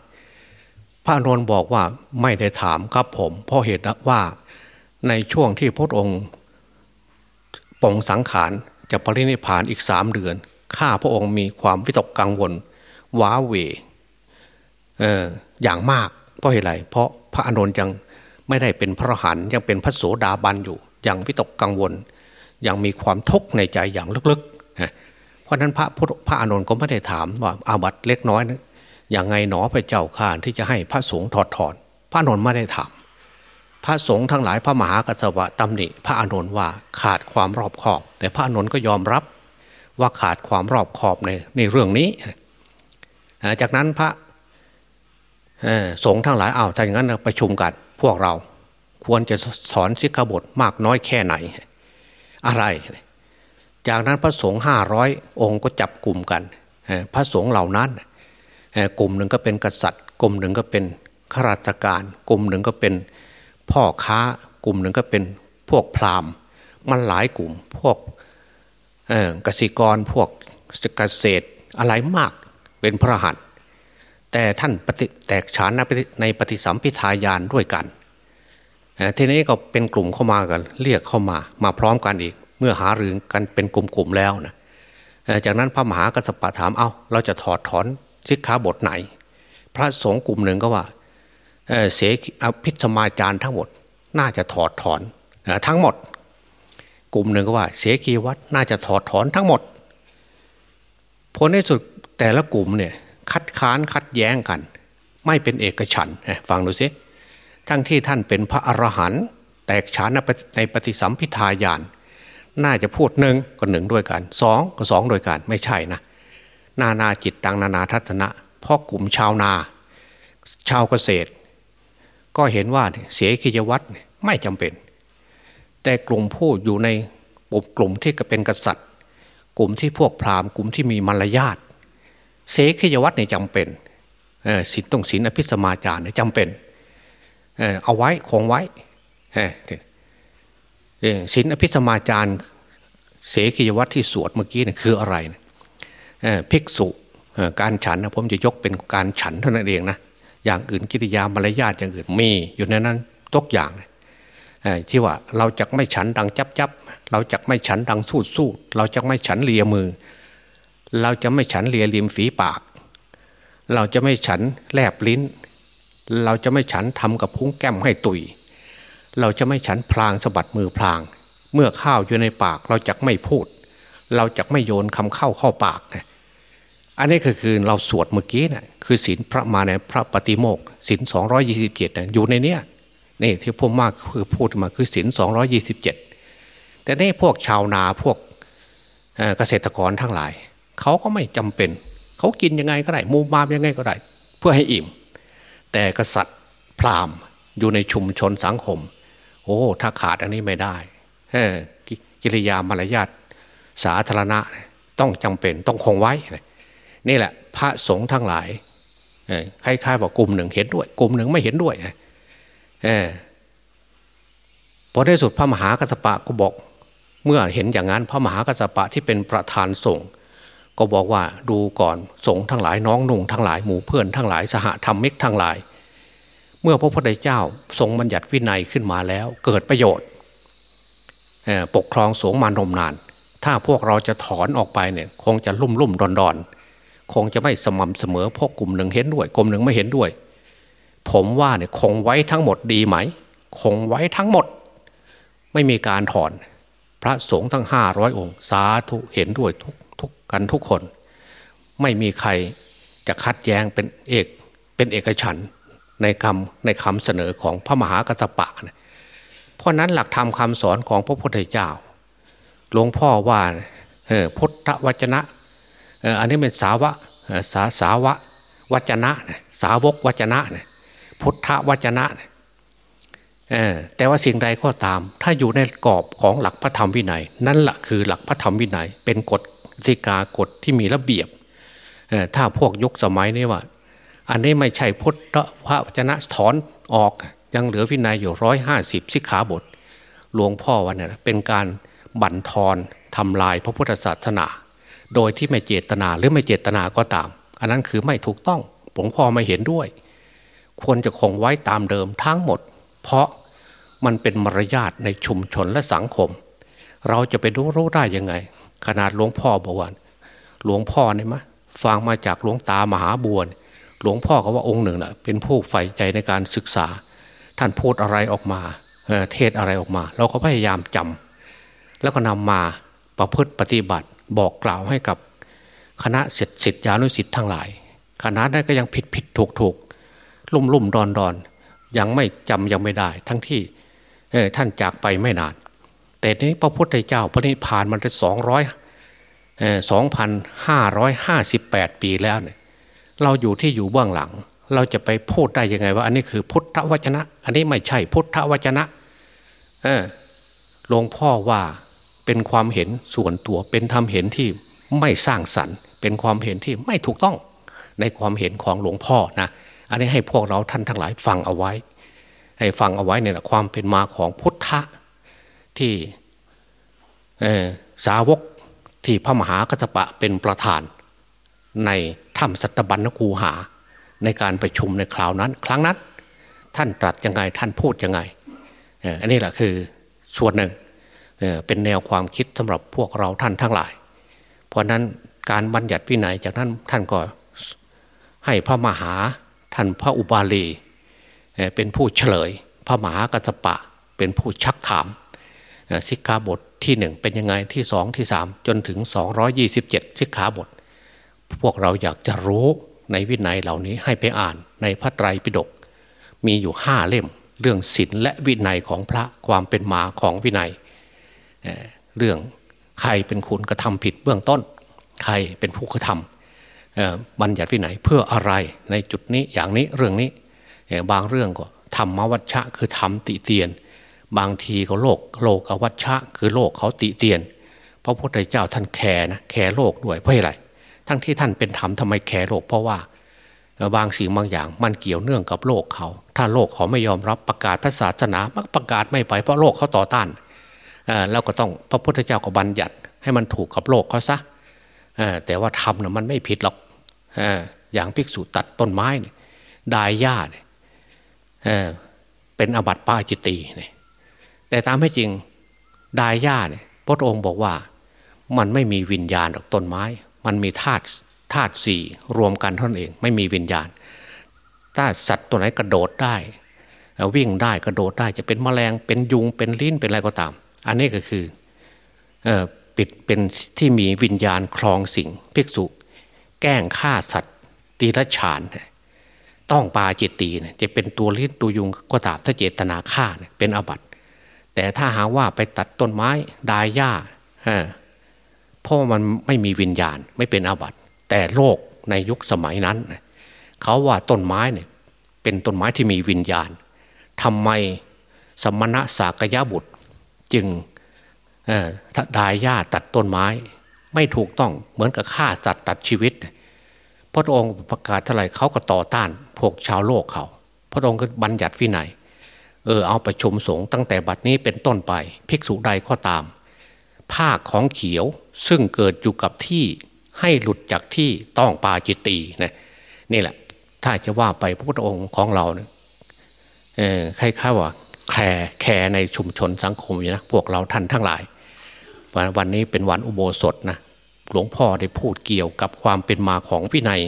พระอานนบอกว่าไม่ได้ถามครับผม เพราะเหตุว่าในช่วงที่พระองค์ปองสังขารจะปรินิพานอีกสามเดือน ข้าพระองค์มีความวิตกกังวล ว้าเวอออย่างมาก เพราะเหตุไร เพราะพระอานนท์ยังไม่ได้เป็นพระหันยังเป็นพระโสดาบันอยู่ ยังวิตกกังวล ยังมีความทุกข์ในใจอย่างลึกๆ เพราะนั้นพระพระอานนท์ก็ไม่ได้ถามว่าอาบัตเล็กน้อยนะอย่างไงหนอพระเจ้าข่าที่จะให้พระสงฆ์ถอดถอน พระอานนท์ไม่ได้ถามพระสงฆ์ทั้งหลายพระมหากัสวะตำหนิพระอานนท์ว่าขาดความรอบคอบ แต่พระอานนท์ก็ยอมรับว่าขาดความรอบขอบในในเรื่องนี้ จากนั้นพระสงฆ์ทั้งหลายอ้าวถ้าอย่างนั้นประชุมกันพวกเราควรจะสอนสิกขาบทมากน้อยแค่ไหน อะไร จากนั้นพระสงฆ์ห้าร้อยองค์ก็จับกลุ่มกัน พระสงฆ์เหล่านั้นกลุ่มหนึ่งก็เป็นกษัตริย์ กลุ่มหนึ่งก็เป็นข้าราชการ กลุ่มหนึ่งก็เป็นพ่อค้ากลุ่มหนึ่งก็เป็นพวกพราหมณ์ มันหลายกลุ่มพวกเกษตรกรพวกเกษตรอะไรมากเป็นพระหันแต่ท่านปฏิแตกฉานในปฏิสัมพิทายานด้วยกัน ทีนี้ก็เป็นกลุ่มเข้ามากัน เรียกเข้ามามาพร้อมกันอีก เมื่อหารือกันเป็นกลุ่มๆแล้วนะจากนั้นพระมหากัสปะถามเอา้า เราจะถอดถอนสิกขาบทไหน พระสงฆ์กลุ่มหนึ่งก็ว่าเสกอภิธมาจารย์ทั้งหมด น่าจะถอดถอนทั้งหมด กลุ่มหนึ่งก็ว่า เสกีวัดน่าจะถอดถอนทั้งหมดผลในสุดแต่ละกลุ่มเนี่ยคัดค้านคัดแย้งกัน ไม่เป็นเอกฉันฟังดูสิ ทั้งที่ท่านเป็นพระอรหันต์แตกฉานในปฏิสัมพิทายานน่าจะพูดหนึ่งก็หนึ่งด้วยกันสองก็สองด้วยกันไม่ใช่นะนานาจิตตังนานาทัศนะเพราะกลุ่มชาวนา ชาวเกษตร ก็เห็นว่าเสียกิจวัตรไม่จำเป็น แต่กลุ่มผู้อยู่ในปุบกลุ่มที่เป็นกษัตริย์ กลุ่มที่พวกพราหมณ์กลุ่มที่มีมารยาทเสกิจวัตรเนี่ยจำเป็นสินต้องสินอภิสมาจารเนี่ยจำเป็น เอาไว้คงไว้สินอภิสมาจารเสกิยวัตรที่สวดเมื่อกี้นี่คืออะไรภิกษุการฉันนะผมจะยกเป็นการฉันเท่านั้นเองนะอย่างอื่นกิริยามารยาทอย่างอื่นมีอยู่ในนั้นทุกอย่างที่ว่าเราจะไม่ฉันดังจับจับเราจะไม่ฉันดังสูดสูดเราจะไม่ฉันเลียมือ เราจะไม่ฉันเลียริมฝีปาก เราจะไม่ฉันแลบลิ้น เราจะไม่ฉันทำกับพุ้งแก้มให้ตุย เราจะไม่ฉันพลางสะบัดมือพลาง เมื่อข้าวอยู่ในปากเราจะไม่พูด เราจะไม่โยนคำเข้าเข้าปากนะอันนี้คือคือเราสวดเมื่อกี้นะ่ะคือศีลพระมาในพระปฏิโมกศีลสองร้อยี่สิบเจ็ดอยู่ในเนี้ยนี่ที่พูดมากคือพูดมาคือศีลสองร้อยี่สิบเจ็ดแต่นี่พวกชาวนาพวกเกษตรกรทั้งหลาย เขาก็ไม่จำเป็น เขากินยังไงก็ได้มูมามยังไงก็ได้ เพื่อให้อิ่ม แต่กษัตริย์พราหมณ์อยู่ในชุมชนสังคม โอ้ถ้าขาดอันนี้ไม่ได้กิริยามารยาทสาธารณะต้องจำเป็นต้องคงไว้ นี่แหละ พระสงฆ์ทั้งหลายคล้ายๆว่ากลุ่มหนึ่งเห็นด้วย กลุ่มหนึ่งไม่เห็นด้วยพอได้สุดพระมหากัสปะก็บอก เมื่อเห็นอย่างนั้นพระมหากัสปะที่เป็นประธานสงฆ์ ก็บอกว่าดูก่อนสงทั้งหลายน้องนุ่งทั้งหลายหมู่เพื่อนทั้งหลายสหธรรมิกทั้งหลาย เมื่อพระพุทธเจ้าทรงบัญญัติวินัยขึ้นมาแล้ว เกิดประโยชน์ปกครองสงมานมนาน ถ้าพวกเราจะถอนออกไปเนี่ยคงจะลุ่มลุ่มดอนดอนคงจะไม่สม่ำเสมอพวกกลุ่มหนึ่งเห็นด้วยกลุ่มหนึ่งไม่เห็นด้วย ผมว่าเนี่ยคงไว้ทั้งหมดดีไหม คงไว้ทั้งหมด ไม่มีการถอน พระสงฆ์ทั้งห้าร้อยองค์ สาธุเห็นด้วยทุก ทุกันทุกคน ไม่มีใครจะคัดแย้งเป็นเอกเป็นเอกฉันในคำในคำเสนอของพระมหากัตปะนะเพราะนั้นหลักธรรมคาสอนของพระพุทธเจ้าหลวงพ่อว่าพุทธวจนะอันนี้เป็นสาวะสาสาวะวจนะ สาวกวจนะพุทธวจนะแต่ว่าสิ่งใดก็ตาม ถ้าอยู่ในกรอบของหลักพระธรรมวินัย นั่นแหละคือหลักพระธรรมวินัย เป็นกฎ ติกากฎที่มีระเบียบถ้าพวกยุคสมัยนี้ว่า อันนี้ไม่ใช่พุทธพระวจนะถอนออกยังเหลือวินัยอยู่ร้อยห้าสิบสิกขาบทหลวงพ่อวันนี้เป็นการบั่นทอนทำลายพระพุทธศาสนา โดยที่ไม่เจตนาหรือไม่เจตนาก็ตาม อันนั้นคือไม่ถูกต้องหลวงพ่อไม่เห็นด้วย ควรจะคงไว้ตามเดิมทั้งหมด เพราะมันเป็นมารยาทในชุมชนและสังคม เราจะไปรู้รู้ได้ยังไง ขนาดหลวงพ่อบอกว่าหลวงพ่อเนี่ยมะฟังมาจากหลวงตามหาบวนหลวงพ่อก็ว่าองค์หนึ่งนะเป็นผู้ใฝ่ใจในการศึกษา ท่านพูดอะไรออกมาเทศอะไรออกมา เราก็พยายามจำแล้วก็นำมาประพฤติปฏิบัติบอกกล่าวให้กับคณะเสร็จสิทธิานุสิทธิ์ทั้งหลาย คณะนั้นก็ยังผิดผิดถูกถูกลุ่มลุ่มดอนดอนยังไม่จำยังไม่ได้ ทั้งที่ท่านจากไปไม่นาน แต่นี้พระพุทธเจ้าพระนิพพานมันจะสองร้อยสองพันห้าร้อยห้าสิบแปดปีแล้วเนี่ยเราอยู่ที่อยู่เบื้องหลัง เราจะไปพูดได้ยังไงว่า อันนี้คือพุทธวจนะ อันนี้ไม่ใช่พุทธวจนะหลวงพ่อว่าเป็นความเห็นส่วนตัวเป็นธรรมเห็นที่ไม่สร้างสรรค์ เป็นความเห็นที่ไม่ถูกต้องในความเห็นของหลวงพ่อนะอันนี้ให้พวกเราท่านทั้งหลายฟังเอาไว้ ให้ฟังเอาไว้เนี่ยความเป็นมาของพุทธ ที่สาวกที่พระมหากัจปะเป็นประธาน ในถ้ำสัตบัญญคูหา ในการประชุมในคราวนั้น ครั้งนั้น ท่านตรัสยังไงท่านพูดยังไงอันนี้แหละคือส่วนหนึ่งเป็นแนวความคิดสำหรับพวกเราท่านทั้งหลาย เพราะนั้นการบัญญัติวินัยจากนั้นท่านก็ให้พระมหาท่านพระอุบาลีเป็นผู้เฉลย พระมหากัจปะเป็นผู้ชักถาม สิกขาบทที่หนึ่งเป็นยังไงที่สองที่สามจนถึงสองยี่สิบเจ็ดสิกขาบท พวกเราอยากจะรู้ในวินัยเหล่านี้ให้ไปอ่านในพระไตรปิฎกมีอยู่ห้าเล่ม เรื่องศีลและวินัยของพระความเป็นมาของวินัยเรื่องใครเป็นคุณกระทำผิดเบื้องต้น ใครเป็นผู้กระทำบัญญัติวินัยเพื่ออะไรในจุดนี้อย่างนี้เรื่องนี้บางเรื่องก็ธรรมวัชชะคือธรรมติเตียน บางทีก็โลกโลกวัชชะ คือโลกเขาติเตียน พระพุทธเจ้าท่านแคร์นะแคร์โลกด้วยเพราะอะไร ทั้งที่ท่านเป็นธรรมทำไมแคร์โลก เพราะว่าบางสิ่งบางอย่างมันเกี่ยวเนื่องกับโลกเขา ถ้าโลกเขาไม่ยอมรับประกาศพระศาสนามันประกาศไม่ไปเพราะโลกเขาต่อต้านแล้วก็ต้องพระพุทธเจ้าก็บัญญัติ ให้มันถูกกับโลกเขาซะแต่ว่าทำนะมันไม่ผิดหรอกอย่างภิกษุตัดต้นไม้ดายหญ้าเป็นอบัติปาจิตีเนี่ย แต่ตามให้จริงดายหญ้าเนี่ยพระองค์บอกว่ามันไม่มีวิญญาณดอกต้นไม้ มันมีธาตุธาตุสี่รวมกันเท่านั้นเอง ไม่มีวิญญาณ ถ้าสัตว์ตัวไหนกระโดดได้ วิ่งได้กระโดดได้จะเป็นแมลงเป็นยุงเป็นลิ้นเป็นอะไรก็ตาม อันนี้ก็คือปิดเป็นที่มีวิญญาณคลองสิ่งภิกษุ แกล้งฆ่าสัตว์ตีรฉานต้องปาเจตีเนี่ยจะเป็นตัวลิ้นตัวยุงก็ตามถ้าเจตนาฆ่าเนี่ยเป็นอบัต แต่ถ้าหาว่าไปตัดต้นไม้ดายหญ้าเพราะมันไม่มีวิญญาณไม่เป็นอาบัติแต่โลกในยุคสมัยนั้นเขาว่าต้นไม้เนี่ยเป็นต้นไม้ที่มีวิญญาณทำไมสมณะสากยะบุตร จึงดายหญ้าตัดต้นไม้ ไม่ถูกต้องเหมือนกับฆ่าสัตว์ตัดชีวิต พระองค์ประกาศเท่าไรเขาก็ต่อต้านพวกชาวโลกเขา พระองค์ก็บัญญัติวินัย เออเอาประชุมสงฆ์ตั้งแต่บัดนี้เป็นต้นไป ภิกษุใดก็ตาม ผ้าของเขียวซึ่งเกิดอยู่กับที่ให้หลุดจากที่ต้องปาจิตตีนะนี่แหละ ถ้าจะว่าไปพระพุทธองค์ของเราเนี่ยคล้ายๆว่าแคร์แคร์ในชุมชนสังคมอยู่นะพวกเราท่านทั้งหลาย วันนี้เป็นวันอุโบสถนะหลวงพ่อได้พูดเกี่ยวกับความเป็นมาของวินัย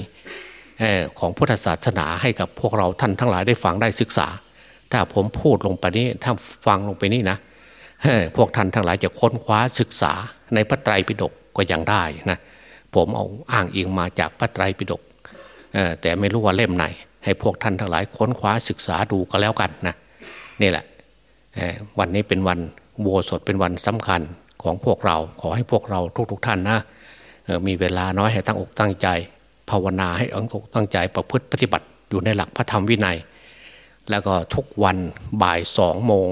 ของพุทธศาสนาให้กับพวกเราท่านทั้งหลายได้ฟังได้ศึกษา ถ้าผมพูดลงไปนี้ถ้าฟังลงไปนี้นะพวกท่านทั้งหลายจะค้นคว้าศึกษาในพระไตรปิฎกก็ยังได้นะผมเอาอ้างอิงมาจากพระไตรปิฎกแต่ไม่รู้ว่าเล่มไหน ให้พวกท่านทั้งหลายค้นคว้าศึกษาดูก็แล้วกันนะนี่แหละวันนี้เป็นวันโวสดเป็นวันสำคัญของพวกเรา ขอให้พวกเราทุกๆทท่านนะมีเวลาน้อยให้ตั้งอกตั้งใจ ภาวนาให้ตั้งอกตั้งใจประพฤติปฏิบัติอยู่ในหลักพระธรรมวินัย แล้วก็ทุกวันบ่ายสองโมง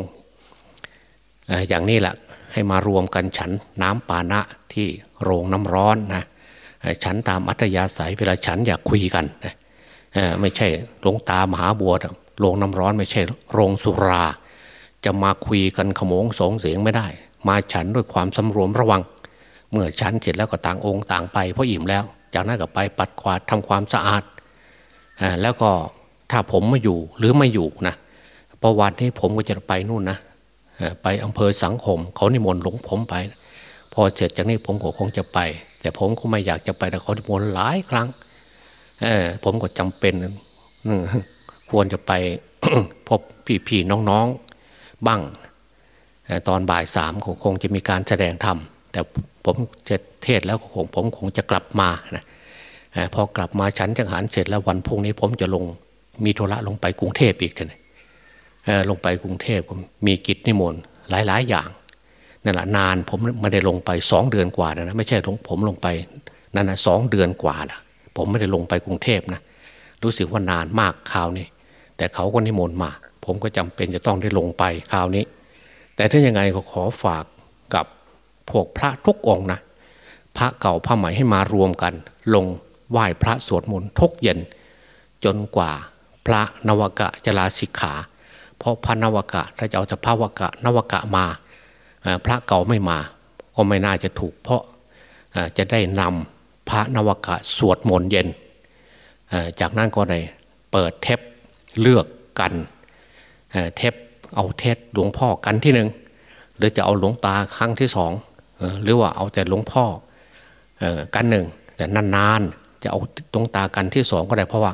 อย่างนี้แหละให้มารวมกันฉันน้ำปานะที่โรงน้ำร้อนนะฉันตามอัธยาศัยเวลาฉันอยากคุยกันไม่ใช่หลวงตามหาบัวโรงน้ำร้อนไม่ใช่โรงสุรา จะมาคุยกันขโมงสงเสียงไม่ได้ มาฉันด้วยความสำรวมระวัง เมื่อฉันเสร็จแล้วก็ต่างองค์ต่างไปเพราะอิ่มแล้ว จากนั้นก็ไปปัดขวาดทำความสะอาดแล้วก็ ถ้าผมไม่อยู่หรือไม่อยู่นะประวัตินี้ผมก็จะไปนู่นนะไปอำเภอสังคม เขานิมนต์หลวงผมไป พอเสร็จจากนี้ผมก็คงจะไป แต่ผมก็ไม่อยากจะไปแต่เขาที่มนหลายครั้งเออผมก็จำเป็นควรจะไปพบพี่ๆน้องๆบ้างตอนบ่ายสามคงจะมีการแสดงธรรมแต่ผมจะเทศแล้วคงผมคงจะกลับมานะพอกลับมาฉันจังหันเสร็จแล้ววันพรุ่งนี้ผมจะลง มีธุระลงไปกรุงเทพอีกเลยลงไปกรุงเทพมีกิจนิมนต์หลาย ๆ อย่างนั่นแหละนานผมไม่ได้ลงไปสองเดือนกว่านะไม่ใช่ผมลงไปนั่นนะสองเดือนกว่านะผมไม่ได้ลงไปกรุงเทพนะรู้สึกว่านานมากคราวนี้ แต่เขาก็นิมนต์มา ผมก็จำเป็นจะต้องได้ลงไปคราวนี้ แต่ถ้ายังไงก็ขอฝากกับพวกพระทุกองนะพระเก่าพระใหม่ให้มารวมกัน ลงไหว้พระสวดมนต์ทุกเย็น จนกว่า พระนวกะจะลาสิกขา เพราะพระนวกะถ้าจะเอาจะพระวกะนวกะมา พระเก่าไม่มาก็ไม่น่าจะถูก เพราะจะได้นำพระนวกะสวดมนต์เย็น จากนั้นก็ได้เปิดเทปเลือกกันเทปเอาเทปหลวงพ่อกันที่หนึ่งหรือจะเอาหลวงตาครั้งที่สองหรือว่าเอาแต่หลวงพ่อกันหนึ่งแต่นานๆจะเอาหลวงตากันที่สองก็ได้เพราะว่า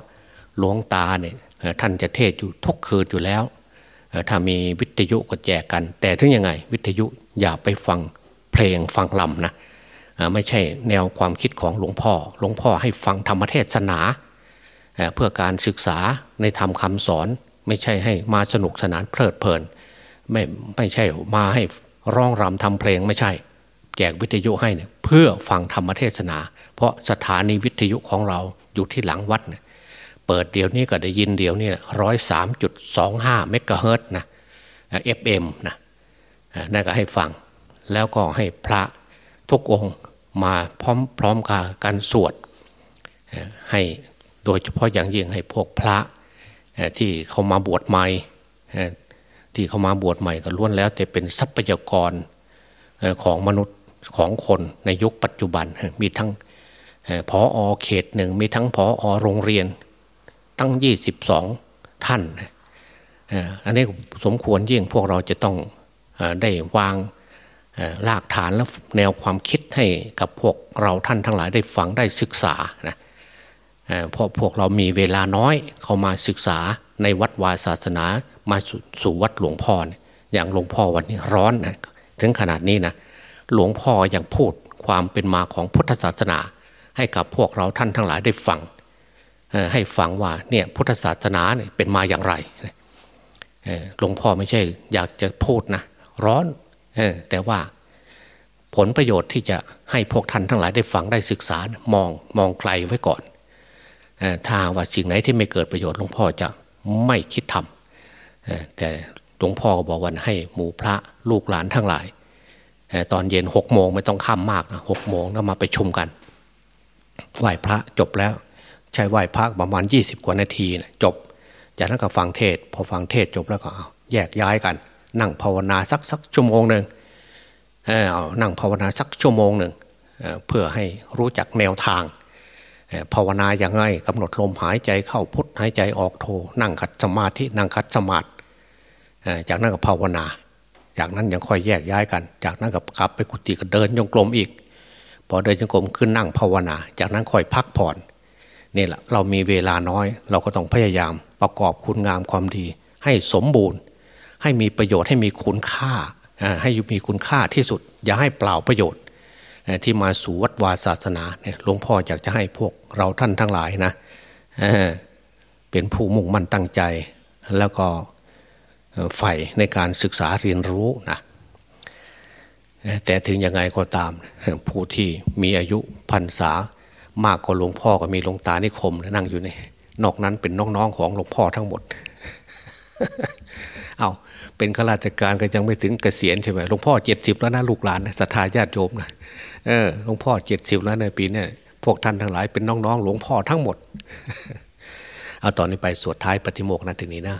หลวงตาเนี่ยท่านจะเทศอยู่ทุกคืนอยู่แล้ว ถ้ามีวิทยุก็แจกกัน แต่ถึงยังไง วิทยุอย่าไปฟังเพลงฟังลำนะไม่ใช่แนวความคิดของหลวงพ่อ หลวงพ่อให้ฟังธรรมเทศนา เพื่อการศึกษาในธรรมคาสอน ไม่ใช่ให้มาสนุกสนานเพลิดเพลิน ไม่ไม่ใช่มาให้ร้องรำทำเพลงไม่ใช่ แจกวิทยุให้เนี่ยเพื่อฟังธรรมเทศนา เพราะสถานีวิทยุของเราอยู่ที่หลังวัดเนี่ย เปิดเดี๋ยวนี้ก็ได้ยินเดี๋ยวนี้ร้อยสามจุดสองห้าเมกะเฮิรตซ์นะ FM นะนั่นก็ให้ฟัง แล้วก็ให้พระทุกองค์มาพร้อมพร้อมกับการสวดให้โดยเฉพาะอย่างยิ่งให้พวกพระที่เขามาบวชใหม่ที่เขามาบวชใหม่ก็ล้วนแล้ว แต่เป็นทรัพยากรของมนุษย์ของคนในยุคปัจจุบันมีทั้งพออเขตหนึ่งมีทั้งพออโรงเรียน ตั้งยี่สิบสองท่านอันนี้สมควรยิ่งพวกเราจะต้องได้วางรากฐานและแนวความคิดให้กับพวกเราท่านทั้งหลายได้ฟังได้ศึกษานะเพราะพวกเรามีเวลาน้อยเข้ามาศึกษาในวัดวาศาสนามาสู่วัดหลวงพ่ออย่างหลวงพ่อวันนี้ร้อนนะถึงขนาดนี้นะหลวงพ่อยังพูดความเป็นมาของพุทธศาสนา ให้กับพวกเราท่านทั้งหลายได้ฟัง ให้ฟังว่าเนี่ยพุทธศาสนาเนี่ยเป็นมาอย่างไรหลวงพ่อไม่ใช่ อยากจะพูดนะร้อนแต่ว่าผลประโยชน์ที่จะให้พวกท่านทั้งหลายได้ฟังได้ศึกษามองมองไกลไว้ก่อนถ้าว่าสิ่งไหนที่ไม่เกิดประโยชน์หลวงพ่อจะไม่คิดทำแต่หลวงพ่อก็บอกวันให้หมู่พระลูกหลานทั้งหลายตอนเย็นหกโมงไม่ต้องข้ามมากนะหกโมงแล้วมาไปชุมกันไหว้พระจบแล้ว ใช้ไหว้พระประมาณยี่สิบกว่านาทีนะจบ จากนั้นก็ฟังเทศ พอฟังเทศจบแล้วก็เอาแยกย้ายกัน นั่งภาวนาสักสักชั่วโมงหนึ่งเอานั่งภาวนาสักชั่วโมงหนึ่งเพื่อให้รู้จักแนวทางภาวนาอย่างไรกำหนดลมหายใจเข้าพุทหายใจออกโทนั่งขัดสมาธินั่งขัดสมาธิจากนั้นก็ภาวนา จากนั้นยังค่อยแยกย้ายกัน จากนั้นก็กลับไปกุฏิก็เดินจงกรมอีก พอเดินจงกรมขึ้นนั่งภาวนา จากนั้นค่อยพักผ่อน นี่แหละเรามีเวลาน้อย เราก็ต้องพยายามประกอบคุณงามความดี ให้สมบูรณ์ ให้มีประโยชน์ให้มีคุณค่า ให้มีคุณค่าที่สุด อย่าให้เปล่าประโยชน์ ที่มาสู่วัดวาศาสนาเนี่ยหลวงพ่ออยากจะให้พวกเราท่านทั้งหลายนะเเป็นผู้มุ่งมั่นตั้งใจ แล้วก็ใฝ่ในการศึกษาเรียนรู้นะแต่ถึงยังไงก็ตาม ผู้ที่มีอายุพรรษา มากกว่าหลวงพ่อก็มีหลวงตานิคมนั่งอยู่ในนอกนั้นเป็นน้องๆของหลวงพ่อทั้งหมด เอาเป็นข้าราชการก็ยังไม่ถึงเกษียณใช่ไหมหลวงพ่อเจ็ดสิบแล้วนะลูกหลานศรัทธาญาติโยมนะเออหลวงพ่อเจ็ดสิบแล้วในปีนี้พวกท่านทั้งหลายเป็นน้องๆหลวงพ่อทั้งหมด เอาตอนนี้ไปสวดท้ายปฏิโมกข์นะทีนี้นะ